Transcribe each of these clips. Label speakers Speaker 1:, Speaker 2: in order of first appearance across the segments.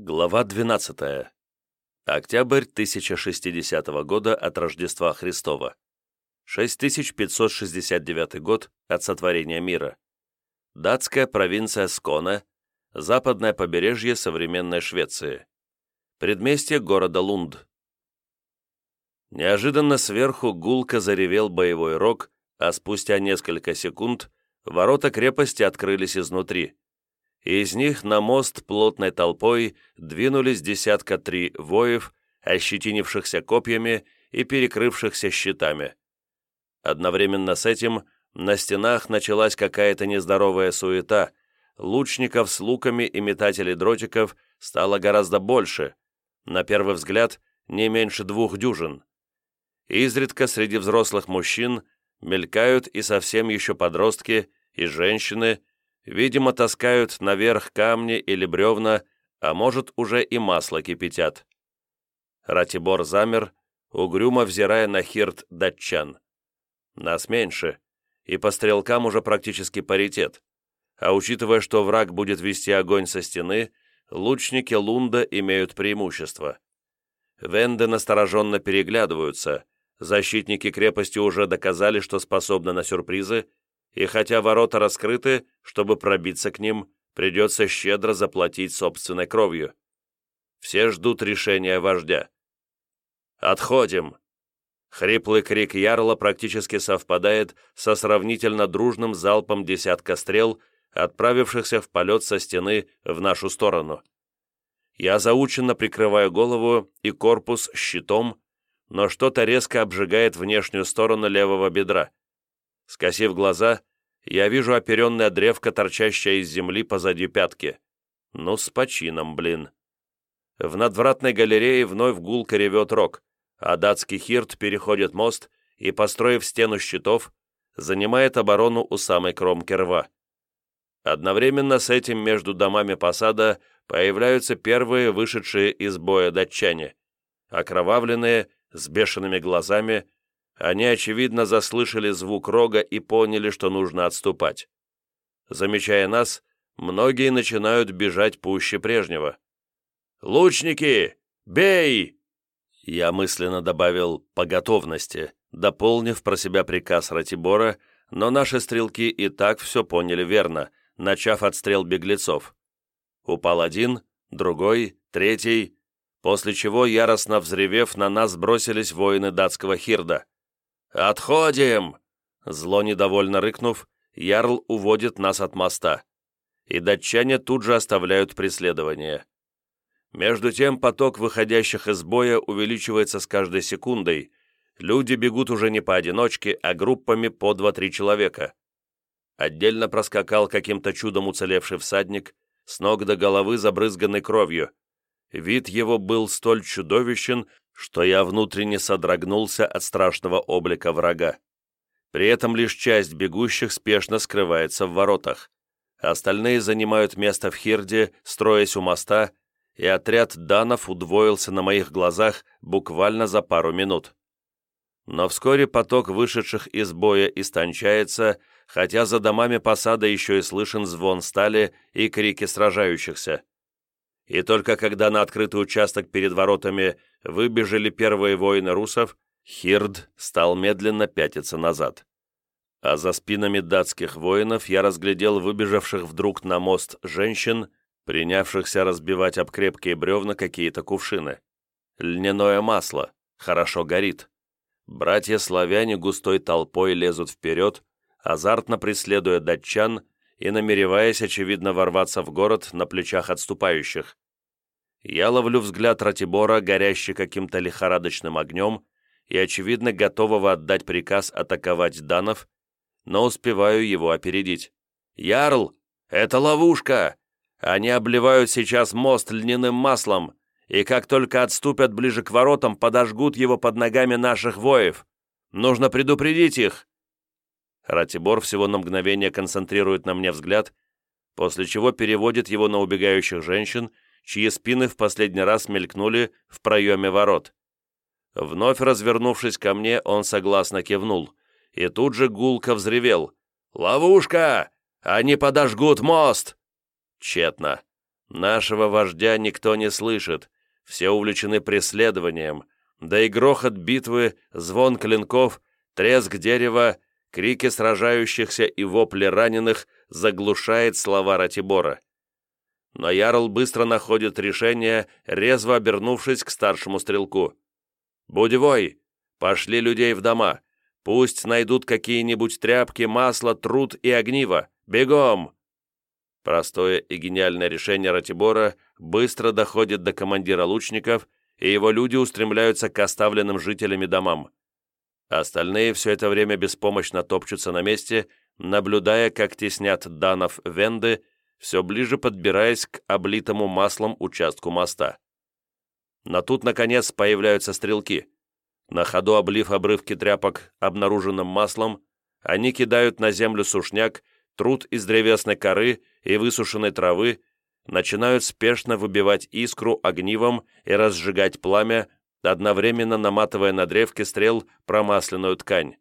Speaker 1: Глава 12. Октябрь 1060 года от Рождества Христова. 6569 год от сотворения мира. Датская провинция Сконе, западное побережье современной Швеции. Предместье города Лунд. Неожиданно сверху гулко заревел боевой рог, а спустя несколько секунд ворота крепости открылись изнутри из них на мост плотной толпой двинулись десятка три воев, ощетинившихся копьями и перекрывшихся щитами. Одновременно с этим на стенах началась какая-то нездоровая суета, лучников с луками и метателей дротиков стало гораздо больше, на первый взгляд не меньше двух дюжин. Изредка среди взрослых мужчин мелькают и совсем еще подростки, и женщины, Видимо, таскают наверх камни или бревна, а может, уже и масло кипятят. Ратибор замер, угрюмо взирая на хирт датчан. Нас меньше, и по стрелкам уже практически паритет. А учитывая, что враг будет вести огонь со стены, лучники Лунда имеют преимущество. Венды настороженно переглядываются, защитники крепости уже доказали, что способны на сюрпризы, и хотя ворота раскрыты, чтобы пробиться к ним, придется щедро заплатить собственной кровью. Все ждут решения вождя. «Отходим!» Хриплый крик Ярла практически совпадает со сравнительно дружным залпом десятка стрел, отправившихся в полет со стены в нашу сторону. Я заученно прикрываю голову и корпус щитом, но что-то резко обжигает внешнюю сторону левого бедра. Скосив глаза, я вижу оперенная древко, торчащая из земли позади пятки. Ну, с почином, блин. В надвратной галерее вновь гулко ревет рог, а датский хирт переходит мост и, построив стену щитов, занимает оборону у самой кромки рва. Одновременно с этим между домами посада появляются первые вышедшие из боя датчане, окровавленные, с бешеными глазами, они, очевидно, заслышали звук рога и поняли, что нужно отступать. Замечая нас, многие начинают бежать пуще прежнего. «Лучники! Бей!» Я мысленно добавил «по готовности», дополнив про себя приказ Ратибора, но наши стрелки и так все поняли верно, начав отстрел беглецов. Упал один, другой, третий, после чего, яростно взревев, на нас бросились воины датского хирда. «Отходим!» Зло недовольно рыкнув, Ярл уводит нас от моста, и датчане тут же оставляют преследование. Между тем поток выходящих из боя увеличивается с каждой секундой, люди бегут уже не поодиночке, а группами по два-три человека. Отдельно проскакал каким-то чудом уцелевший всадник, с ног до головы забрызганный кровью. Вид его был столь чудовищен, что я внутренне содрогнулся от страшного облика врага. При этом лишь часть бегущих спешно скрывается в воротах. Остальные занимают место в Хирде, строясь у моста, и отряд данов удвоился на моих глазах буквально за пару минут. Но вскоре поток вышедших из боя истончается, хотя за домами посада еще и слышен звон стали и крики сражающихся и только когда на открытый участок перед воротами выбежали первые воины русов, Хирд стал медленно пятиться назад. А за спинами датских воинов я разглядел выбежавших вдруг на мост женщин, принявшихся разбивать об крепкие бревна какие-то кувшины. Льняное масло, хорошо горит. Братья-славяне густой толпой лезут вперед, азартно преследуя датчан и намереваясь, очевидно, ворваться в город на плечах отступающих. Я ловлю взгляд Ратибора, горящий каким-то лихорадочным огнем, и, очевидно, готового отдать приказ атаковать Данов, но успеваю его опередить. «Ярл, это ловушка! Они обливают сейчас мост льняным маслом, и как только отступят ближе к воротам, подожгут его под ногами наших воев. Нужно предупредить их!» Ратибор всего на мгновение концентрирует на мне взгляд, после чего переводит его на убегающих женщин, чьи спины в последний раз мелькнули в проеме ворот. Вновь развернувшись ко мне, он согласно кивнул, и тут же гулко взревел. «Ловушка! Они подожгут мост!» Тщетно. Нашего вождя никто не слышит, все увлечены преследованием, да и грохот битвы, звон клинков, треск дерева, крики сражающихся и вопли раненых заглушает слова Ратибора. Но Ярл быстро находит решение, резво обернувшись к старшему стрелку. «Будевой, пошли людей в дома, пусть найдут какие-нибудь тряпки, масло, труд и огниво. Бегом!» Простое и гениальное решение Ратибора быстро доходит до командира лучников, и его люди устремляются к оставленным жителями домам. Остальные все это время беспомощно топчутся на месте, наблюдая, как теснят данов венды, все ближе подбираясь к облитому маслом участку моста. Но тут, наконец, появляются стрелки. На ходу облив обрывки тряпок обнаруженным маслом, они кидают на землю сушняк, труд из древесной коры и высушенной травы, начинают спешно выбивать искру огнивом и разжигать пламя, одновременно наматывая на древке стрел промасленную ткань.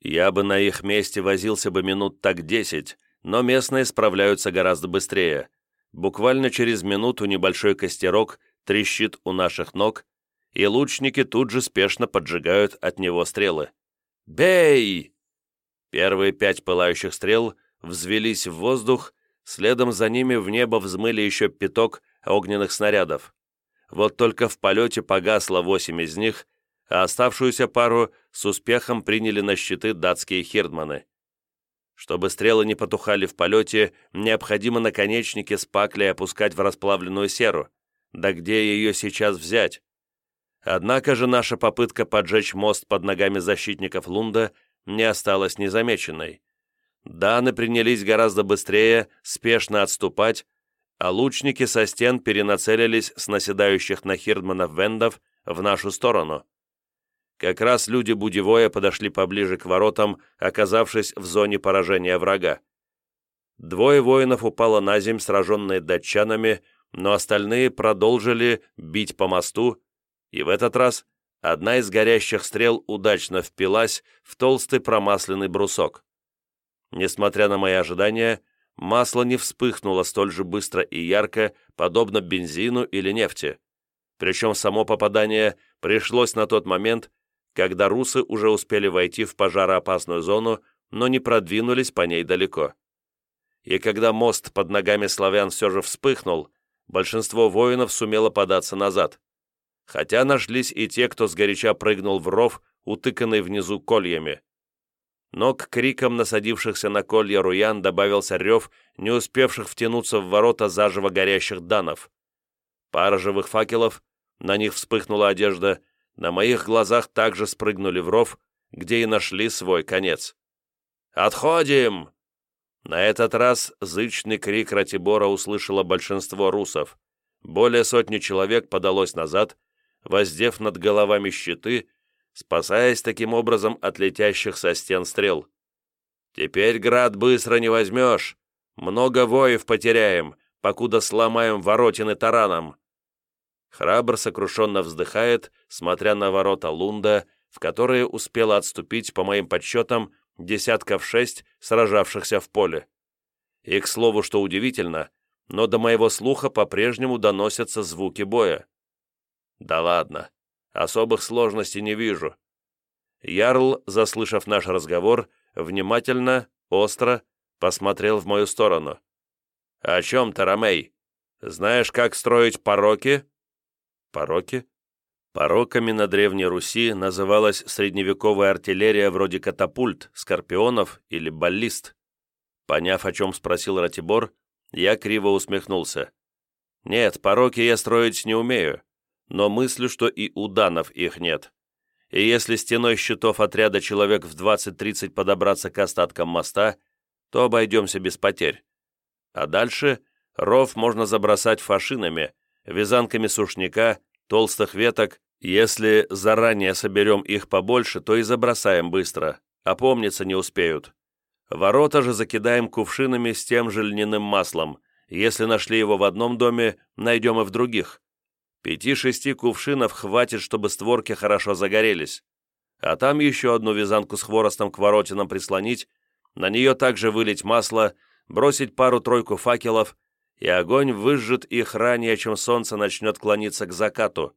Speaker 1: Я бы на их месте возился бы минут так десять, но местные справляются гораздо быстрее. Буквально через минуту небольшой костерок трещит у наших ног, и лучники тут же спешно поджигают от него стрелы. «Бей!» Первые пять пылающих стрел взвелись в воздух, следом за ними в небо взмыли еще пяток огненных снарядов. Вот только в полете погасло восемь из них, а оставшуюся пару с успехом приняли на щиты датские хирдманы. Чтобы стрелы не потухали в полете, необходимо наконечники с паклей опускать в расплавленную серу. Да где ее сейчас взять? Однако же наша попытка поджечь мост под ногами защитников Лунда не осталась незамеченной. Даны принялись гораздо быстрее, спешно отступать, а лучники со стен перенацелились с наседающих на Хирдманов вендов в нашу сторону. Как раз люди Будевоя подошли поближе к воротам, оказавшись в зоне поражения врага. Двое воинов упало на земь, сраженные датчанами, но остальные продолжили бить по мосту, и в этот раз одна из горящих стрел удачно впилась в толстый промасленный брусок. Несмотря на мои ожидания, масло не вспыхнуло столь же быстро и ярко, подобно бензину или нефти. Причем само попадание пришлось на тот момент, когда русы уже успели войти в пожароопасную зону, но не продвинулись по ней далеко. И когда мост под ногами славян все же вспыхнул, большинство воинов сумело податься назад. Хотя нашлись и те, кто сгоряча прыгнул в ров, утыканный внизу кольями. Но к крикам насадившихся на колья руян добавился рев, не успевших втянуться в ворота заживо горящих данов. Пара живых факелов, на них вспыхнула одежда, на моих глазах также спрыгнули в ров, где и нашли свой конец. «Отходим!» На этот раз зычный крик Ратибора услышало большинство русов. Более сотни человек подалось назад, воздев над головами щиты, спасаясь таким образом от летящих со стен стрел. «Теперь град быстро не возьмешь. Много воев потеряем, покуда сломаем воротины тараном». Храбр сокрушенно вздыхает, смотря на ворота Лунда, в которые успело отступить, по моим подсчетам, десятков шесть сражавшихся в поле. И, к слову, что удивительно, но до моего слуха по-прежнему доносятся звуки боя. Да ладно, особых сложностей не вижу. Ярл, заслышав наш разговор, внимательно, остро посмотрел в мою сторону. «О чем, Тарамей? Знаешь, как строить пороки?» «Пороки?» Пороками на Древней Руси называлась средневековая артиллерия вроде катапульт, скорпионов или баллист. Поняв, о чем спросил Ратибор, я криво усмехнулся. «Нет, пороки я строить не умею но мыслю, что и у данов их нет. И если стеной щитов отряда человек в 20-30 подобраться к остаткам моста, то обойдемся без потерь. А дальше ров можно забросать фашинами, вязанками сушняка, толстых веток. Если заранее соберем их побольше, то и забросаем быстро, опомниться не успеют. Ворота же закидаем кувшинами с тем же льняным маслом. Если нашли его в одном доме, найдем и в других. Пяти-шести кувшинов хватит, чтобы створки хорошо загорелись. А там еще одну вязанку с хворостом к воротинам прислонить, на нее также вылить масло, бросить пару-тройку факелов, и огонь выжжет их ранее, чем солнце начнет клониться к закату.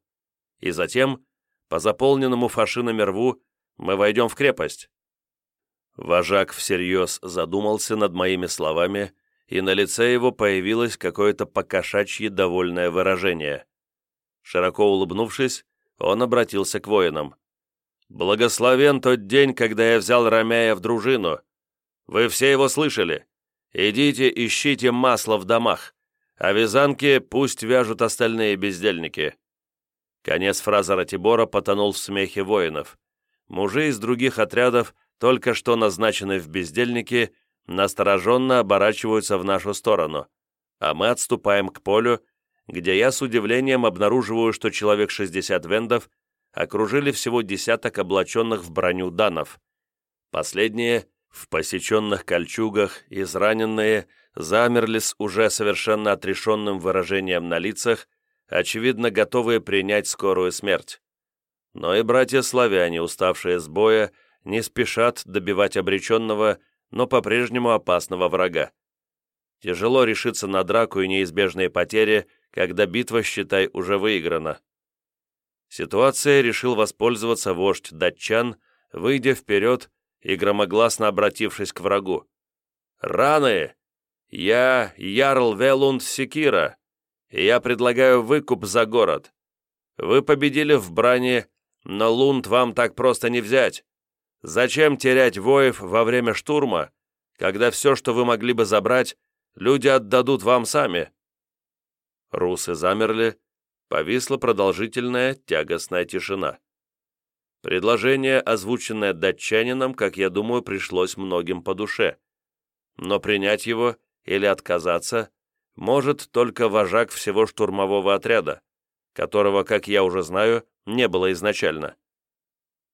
Speaker 1: И затем, по заполненному фашинами рву, мы войдем в крепость». Вожак всерьез задумался над моими словами, и на лице его появилось какое-то покошачье довольное выражение. Широко улыбнувшись, он обратился к воинам. «Благословен тот день, когда я взял Ромяя в дружину. Вы все его слышали. Идите, ищите масло в домах, а вязанки пусть вяжут остальные бездельники». Конец фразы Ратибора потонул в смехе воинов. Мужи из других отрядов, только что назначенные в бездельники, настороженно оборачиваются в нашу сторону, а мы отступаем к полю, где я с удивлением обнаруживаю, что человек 60 вендов окружили всего десяток облаченных в броню данов. Последние, в посеченных кольчугах, израненные, замерли с уже совершенно отрешенным выражением на лицах, очевидно готовые принять скорую смерть. Но и братья-славяне, уставшие с боя, не спешат добивать обреченного, но по-прежнему опасного врага. Тяжело решиться на драку и неизбежные потери, когда битва, считай, уже выиграна. Ситуация решил воспользоваться вождь датчан, выйдя вперед и громогласно обратившись к врагу. «Раны! Я Ярл Велунд Секира, и я предлагаю выкуп за город. Вы победили в брани, но Лунд вам так просто не взять. Зачем терять воев во время штурма, когда все, что вы могли бы забрать, люди отдадут вам сами?» Русы замерли, повисла продолжительная тягостная тишина. Предложение, озвученное датчанином, как я думаю, пришлось многим по душе. Но принять его или отказаться может только вожак всего штурмового отряда, которого, как я уже знаю, не было изначально.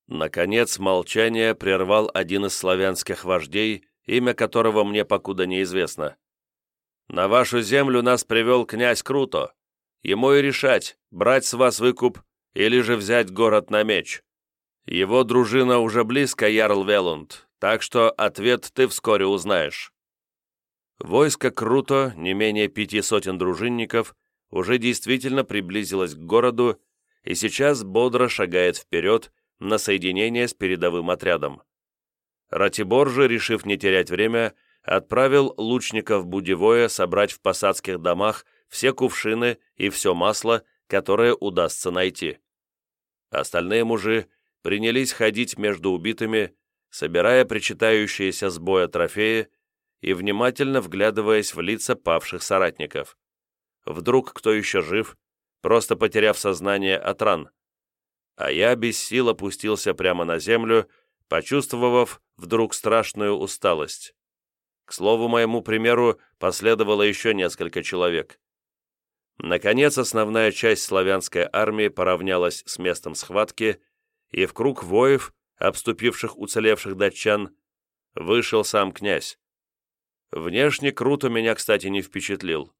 Speaker 1: Наконец, молчание прервал один из славянских вождей, имя которого мне покуда неизвестно. «На вашу землю нас привел князь Круто. Ему и решать, брать с вас выкуп или же взять город на меч. Его дружина уже близко, Ярл Велунд, так что ответ ты вскоре узнаешь». Войско Круто, не менее пяти сотен дружинников, уже действительно приблизилось к городу и сейчас бодро шагает вперед, на соединение с передовым отрядом. Ратибор же, решив не терять время, отправил лучников Будевое собрать в посадских домах все кувшины и все масло, которое удастся найти. Остальные мужи принялись ходить между убитыми, собирая причитающиеся с боя трофеи и внимательно вглядываясь в лица павших соратников. Вдруг кто еще жив, просто потеряв сознание от ран а я без сил опустился прямо на землю, почувствовав вдруг страшную усталость. К слову моему примеру, последовало еще несколько человек. Наконец, основная часть славянской армии поравнялась с местом схватки, и в круг воев, обступивших уцелевших датчан, вышел сам князь. Внешне круто меня, кстати, не впечатлил.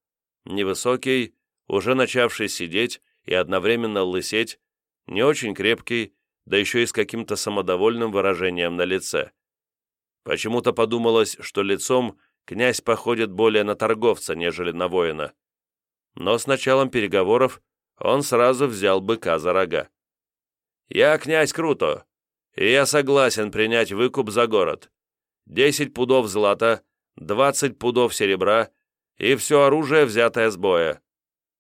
Speaker 1: Невысокий, уже начавший сидеть и одновременно лысеть, не очень крепкий, да еще и с каким-то самодовольным выражением на лице. Почему-то подумалось, что лицом князь походит более на торговца, нежели на воина. Но с началом переговоров он сразу взял быка за рога. «Я князь Круто, и я согласен принять выкуп за город. Десять пудов злата, двадцать пудов серебра и все оружие, взятое с боя».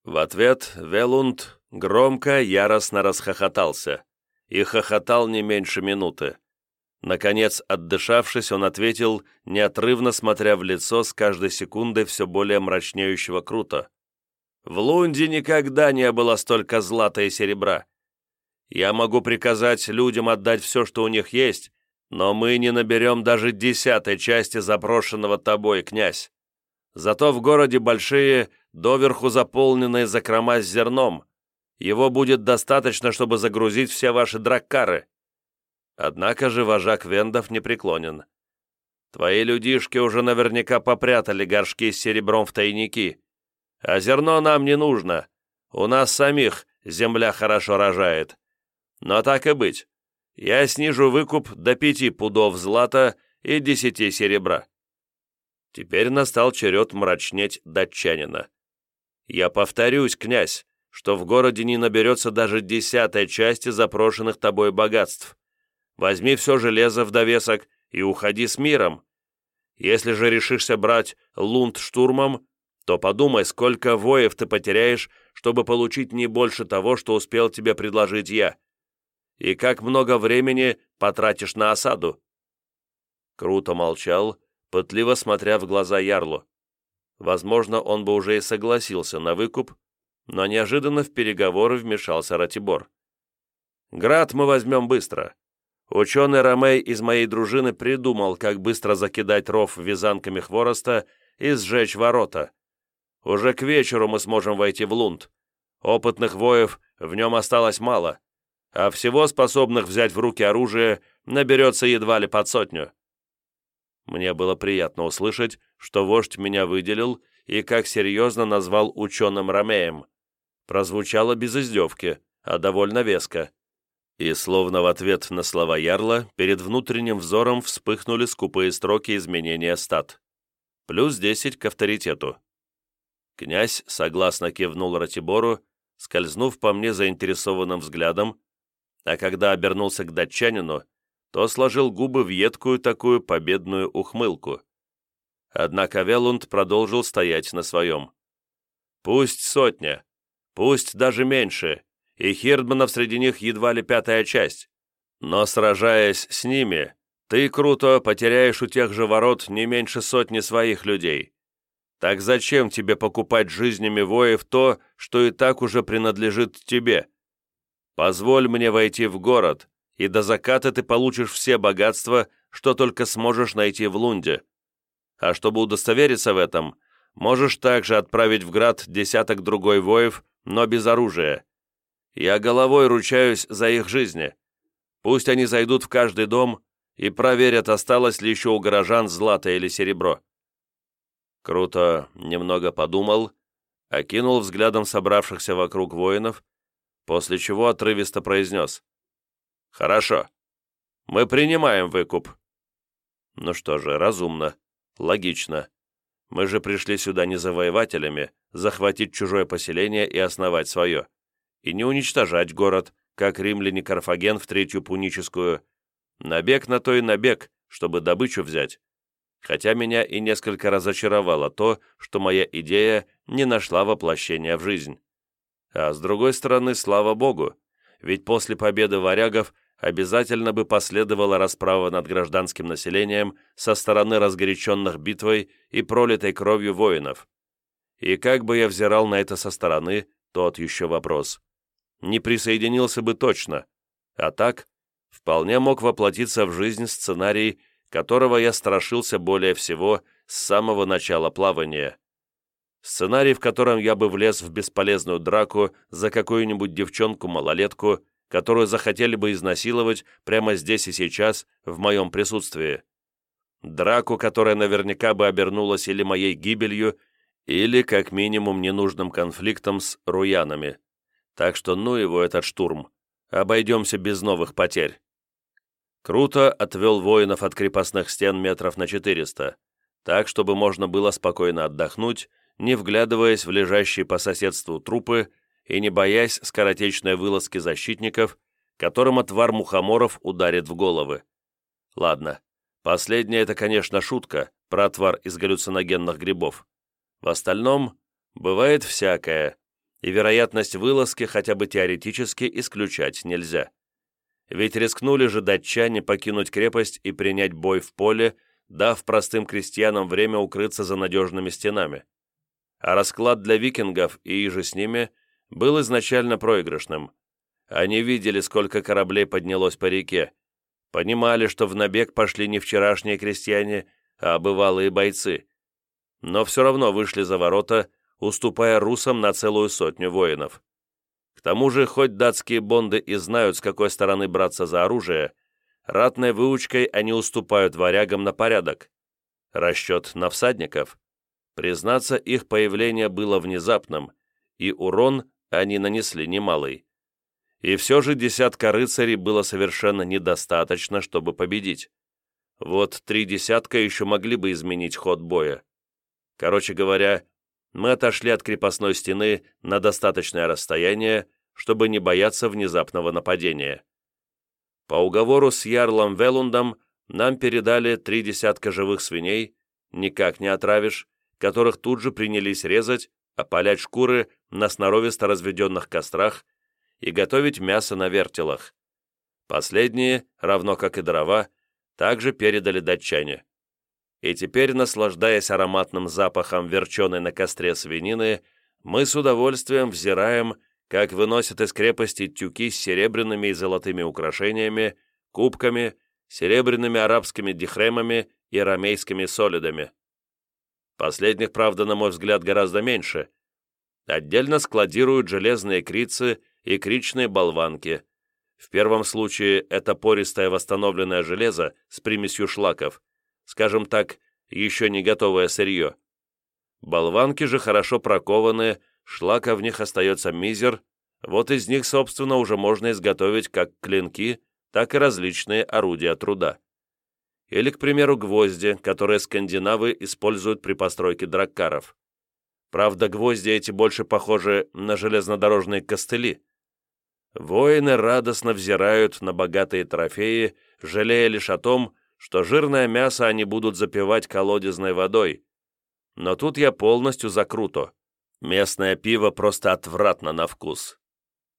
Speaker 1: В ответ Велунд Громко, яростно расхохотался. И хохотал не меньше минуты. Наконец, отдышавшись, он ответил, неотрывно смотря в лицо с каждой секундой все более мрачнеющего круто. «В Лунде никогда не было столько злата и серебра. Я могу приказать людям отдать все, что у них есть, но мы не наберем даже десятой части запрошенного тобой, князь. Зато в городе большие, доверху заполненные закрома с зерном, его будет достаточно, чтобы загрузить все ваши драккары. Однако же вожак Вендов не преклонен. Твои людишки уже наверняка попрятали горшки с серебром в тайники. А зерно нам не нужно. У нас самих земля хорошо рожает. Но так и быть. Я снижу выкуп до пяти пудов злата и десяти серебра. Теперь настал черед мрачнеть датчанина, Я повторюсь, князь, что в городе не наберется даже десятой части запрошенных тобой богатств. Возьми все железо в довесок и уходи с миром. Если же решишься брать лунд штурмом, то подумай, сколько воев ты потеряешь, чтобы получить не больше того, что успел тебе предложить я. И как много времени потратишь на осаду?» Круто молчал, пытливо смотря в глаза Ярлу. Возможно, он бы уже и согласился на выкуп, но неожиданно в переговоры вмешался Ратибор. «Град мы возьмем быстро. Ученый Ромей из моей дружины придумал, как быстро закидать ров вязанками хвороста и сжечь ворота. Уже к вечеру мы сможем войти в Лунд. Опытных воев в нем осталось мало, а всего способных взять в руки оружие наберется едва ли под сотню. Мне было приятно услышать, что вождь меня выделил и как серьезно назвал ученым Ромеем. Прозвучало без издевки, а довольно веско. И словно в ответ на слова Ярла, перед внутренним взором вспыхнули скупые строки изменения стат. Плюс десять к авторитету. Князь согласно кивнул Ратибору, скользнув по мне заинтересованным взглядом, а когда обернулся к датчанину, то сложил губы в едкую такую победную ухмылку. Однако Велунд продолжил стоять на своем. «Пусть сотня, пусть даже меньше, и Хирдманов среди них едва ли пятая часть, но сражаясь с ними, ты, круто, потеряешь у тех же ворот не меньше сотни своих людей. Так зачем тебе покупать жизнями воев то, что и так уже принадлежит тебе? Позволь мне войти в город, и до заката ты получишь все богатства, что только сможешь найти в Лунде. А чтобы удостовериться в этом, можешь также отправить в град десяток другой воев, но без оружия. Я головой ручаюсь за их жизни. Пусть они зайдут в каждый дом и проверят, осталось ли еще у горожан злато или серебро. Круто немного подумал, окинул взглядом собравшихся вокруг воинов, после чего отрывисто произнес. «Хорошо. Мы принимаем выкуп». Ну что же, разумно, логично. Мы же пришли сюда не завоевателями, захватить чужое поселение и основать свое. И не уничтожать город, как римляне Карфаген в Третью Пуническую. Набег на то и набег, чтобы добычу взять хотя меня и несколько разочаровало то, что моя идея не нашла воплощения в жизнь. А с другой стороны, слава богу, ведь после победы варягов обязательно бы последовала расправа над гражданским населением со стороны разгоряченных битвой и пролитой кровью воинов. И как бы я взирал на это со стороны, тот еще вопрос. Не присоединился бы точно, а так вполне мог воплотиться в жизнь сценарий которого я страшился более всего с самого начала плавания. Сценарий, в котором я бы влез в бесполезную драку за какую-нибудь девчонку-малолетку, которую захотели бы изнасиловать прямо здесь и сейчас, в моем присутствии. Драку, которая наверняка бы обернулась или моей гибелью, или, как минимум, ненужным конфликтом с руянами. Так что ну его этот штурм. Обойдемся без новых потерь. Круто отвел воинов от крепостных стен метров на 400, так, чтобы можно было спокойно отдохнуть, не вглядываясь в лежащие по соседству трупы и не боясь скоротечной вылазки защитников, которым отвар мухоморов ударит в головы. Ладно, последнее это, конечно, шутка про отвар из галлюциногенных грибов. В остальном бывает всякое, и вероятность вылазки хотя бы теоретически исключать нельзя. Ведь рискнули же датчане покинуть крепость и принять бой в поле, дав простым крестьянам время укрыться за надежными стенами. А расклад для викингов и иже с ними был изначально проигрышным. Они видели, сколько кораблей поднялось по реке, понимали, что в набег пошли не вчерашние крестьяне, а бывалые бойцы. Но все равно вышли за ворота, уступая русам на целую сотню воинов. К тому же, хоть датские бонды и знают, с какой стороны браться за оружие, ратной выучкой они уступают варягам на порядок. Расчет на всадников. Признаться, их появление было внезапным, и урон они нанесли немалый. И все же десятка рыцарей было совершенно недостаточно, чтобы победить. Вот три десятка еще могли бы изменить ход боя. Короче говоря, мы отошли от крепостной стены на достаточное расстояние, чтобы не бояться внезапного нападения. По уговору с Ярлом Велундом нам передали три десятка живых свиней, никак не отравишь, которых тут же принялись резать, опалять шкуры на сноровисто разведенных кострах и готовить мясо на вертелах. Последние, равно как и дрова, также передали датчане. И теперь, наслаждаясь ароматным запахом верченой на костре свинины, мы с удовольствием взираем как выносят из крепости тюки с серебряными и золотыми украшениями, кубками, серебряными арабскими дихремами и рамейскими солидами. Последних, правда, на мой взгляд, гораздо меньше. Отдельно складируют железные крицы и кричные болванки. В первом случае это пористое восстановленное железо с примесью шлаков, скажем так, еще не готовое сырье. Болванки же хорошо прокованы шлака в них остается мизер, вот из них, собственно, уже можно изготовить как клинки, так и различные орудия труда. Или, к примеру, гвозди, которые скандинавы используют при постройке драккаров. Правда, гвозди эти больше похожи на железнодорожные костыли. Воины радостно взирают на богатые трофеи, жалея лишь о том, что жирное мясо они будут запивать колодезной водой. Но тут я полностью закруто. Местное пиво просто отвратно на вкус.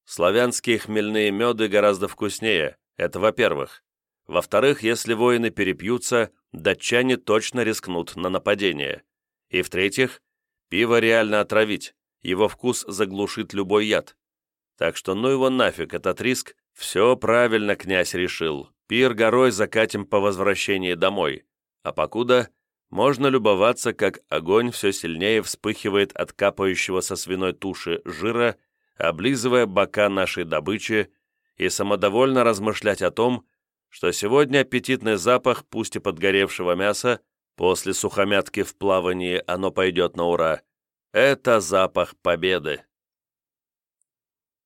Speaker 1: Славянские хмельные меды гораздо вкуснее, это во-первых. Во-вторых, если воины перепьются, датчане точно рискнут на нападение. И в-третьих, пиво реально отравить, его вкус заглушит любой яд. Так что ну его нафиг, этот риск. Все правильно князь решил. Пир горой закатим по возвращении домой. А покуда можно любоваться, как огонь все сильнее вспыхивает от капающего со свиной туши жира, облизывая бока нашей добычи, и самодовольно размышлять о том, что сегодня аппетитный запах, пусть и подгоревшего мяса, после сухомятки в плавании оно пойдет на ура, это запах победы.